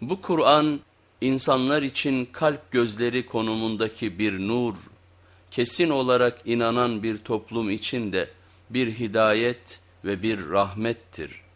Bu Kur'an insanlar için kalp gözleri konumundaki bir nur, kesin olarak inanan bir toplum için de bir hidayet ve bir rahmettir.''